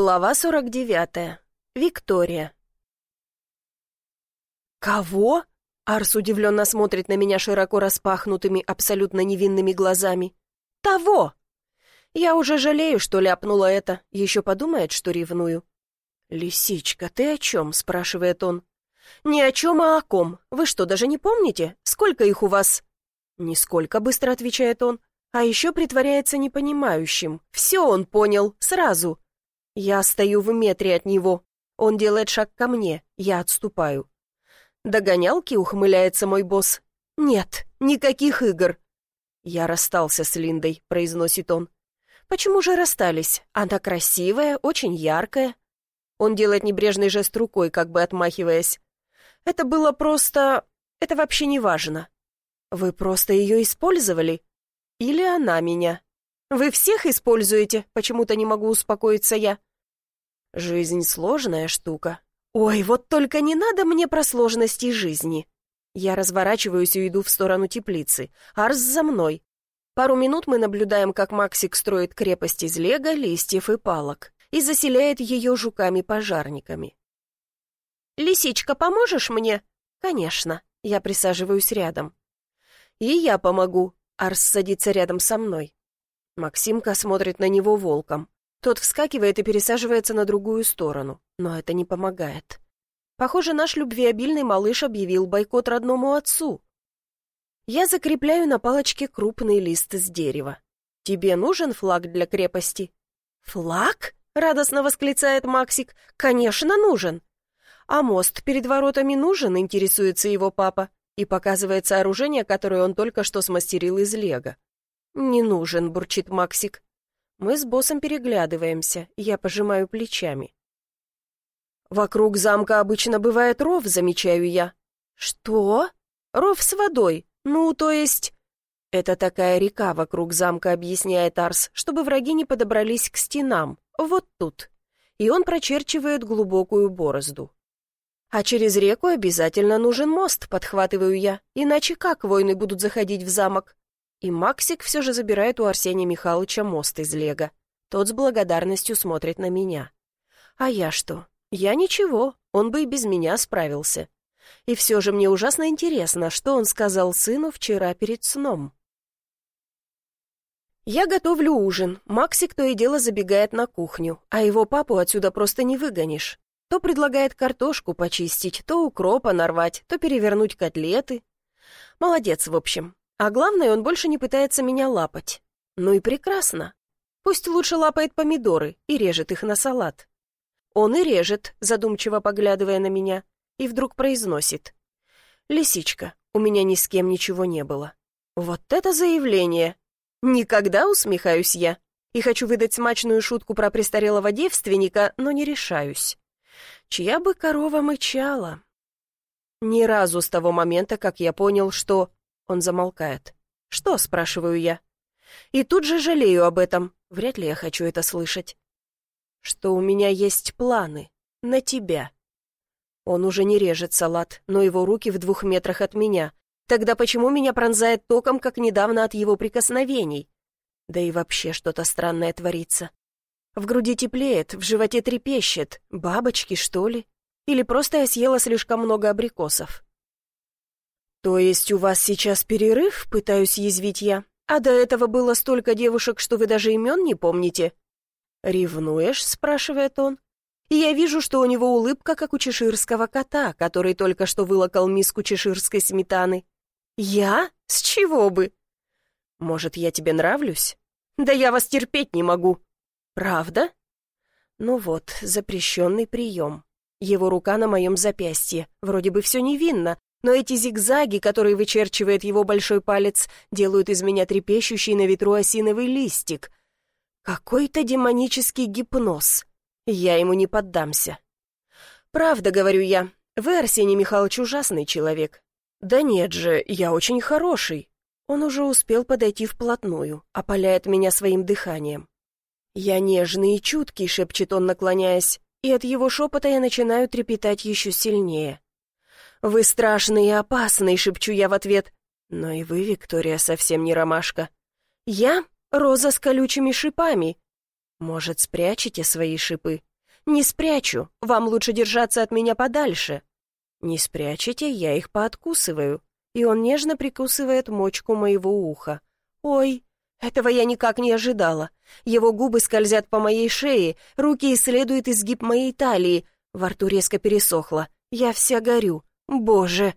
Глава 49. Виктория. «Кого?» Арс удивленно смотрит на меня широко распахнутыми, абсолютно невинными глазами. «Того!» Я уже жалею, что ляпнула это. Еще подумает, что ревную. «Лисичка, ты о чем?» — спрашивает он. «Ни о чем, а о ком. Вы что, даже не помните? Сколько их у вас?» «Нисколько», — быстро отвечает он. А еще притворяется непонимающим. Все он понял, сразу. Я стою в метре от него. Он делает шаг ко мне, я отступаю. «Догонялки?» — ухмыляется мой босс. «Нет, никаких игр». «Я расстался с Линдой», — произносит он. «Почему же расстались? Она красивая, очень яркая». Он делает небрежный жест рукой, как бы отмахиваясь. «Это было просто... Это вообще не важно. Вы просто ее использовали? Или она меня? Вы всех используете? Почему-то не могу успокоиться я. Жизнь сложная штука. Ой, вот только не надо мне про сложности жизни. Я разворачиваюсь и иду в сторону теплицы. Арс за мной. Пару минут мы наблюдаем, как Максик строит крепость из лего, листьев и палок и заселяет ее жуками-пожарниками. «Лисичка, поможешь мне?» «Конечно». Я присаживаюсь рядом. «И я помогу». Арс садится рядом со мной. Максимка смотрит на него волком. Тот вскакивает и пересаживается на другую сторону, но это не помогает. Похоже, наш любвеобильный малыш объявил бойкот родному отцу. Я закрепляю на палочке крупный лист с дерева. «Тебе нужен флаг для крепости?» «Флаг?» — радостно восклицает Максик. «Конечно, нужен!» «А мост перед воротами нужен?» — интересуется его папа и показывает сооружение, которое он только что смастерил из лего. «Не нужен», — бурчит Максик. Мы с боссом переглядываемся, я пожимаю плечами. «Вокруг замка обычно бывает ров», — замечаю я. «Что?» «Ров с водой. Ну, то есть...» «Это такая река вокруг замка», — объясняет Арс, чтобы враги не подобрались к стенам. Вот тут. И он прочерчивает глубокую борозду. «А через реку обязательно нужен мост», — подхватываю я. «Иначе как войны будут заходить в замок? И Максик все же забирает у Арсения Михайловича мост из лего. Тот с благодарностью смотрит на меня. А я что? Я ничего, он бы и без меня справился. И все же мне ужасно интересно, что он сказал сыну вчера перед сном. Я готовлю ужин. Максик то и дело забегает на кухню, а его папу отсюда просто не выгонишь. То предлагает картошку почистить, то укропа нарвать, то перевернуть котлеты. Молодец, в общем. А главное, он больше не пытается меня лапать. Ну и прекрасно. Пусть лучше лапает помидоры и режет их на салат. Он и режет, задумчиво поглядывая на меня, и вдруг произносит. «Лисичка, у меня ни с кем ничего не было». Вот это заявление! Никогда усмехаюсь я. И хочу выдать смачную шутку про престарелого девственника, но не решаюсь. Чья бы корова мычала? Ни разу с того момента, как я понял, что он замолкает. «Что?» — спрашиваю я. И тут же жалею об этом. Вряд ли я хочу это слышать. Что у меня есть планы. На тебя. Он уже не режет салат, но его руки в двух метрах от меня. Тогда почему меня пронзает током, как недавно от его прикосновений? Да и вообще что-то странное творится. В груди теплеет, в животе трепещет. Бабочки, что ли? Или просто я съела слишком много абрикосов? «То есть у вас сейчас перерыв?» — пытаюсь язвить я. «А до этого было столько девушек, что вы даже имен не помните?» «Ревнуешь?» — спрашивает он. И я вижу, что у него улыбка, как у чеширского кота, который только что вылокал миску чеширской сметаны. «Я? С чего бы?» «Может, я тебе нравлюсь?» «Да я вас терпеть не могу». «Правда?» «Ну вот, запрещенный прием. Его рука на моем запястье. Вроде бы все невинно, но эти зигзаги, которые вычерчивает его большой палец, делают из меня трепещущий на ветру осиновый листик. Какой-то демонический гипноз. Я ему не поддамся. «Правда, — говорю я, — вы, Арсений Михайлович, ужасный человек». «Да нет же, я очень хороший». Он уже успел подойти вплотную, опаляет меня своим дыханием. «Я нежный и чуткий», — шепчет он, наклоняясь, и от его шепота я начинаю трепетать еще сильнее. «Вы страшный и опасный», — шепчу я в ответ. «Но и вы, Виктория, совсем не ромашка». «Я? Роза с колючими шипами». Может, спрячете свои шипы? Не спрячу, вам лучше держаться от меня подальше. Не спрячете, я их пооткусываю. И он нежно прикусывает мочку моего уха. Ой, этого я никак не ожидала. Его губы скользят по моей шее, руки исследуют изгиб моей талии. Во рту резко пересохло. Я вся горю. Боже!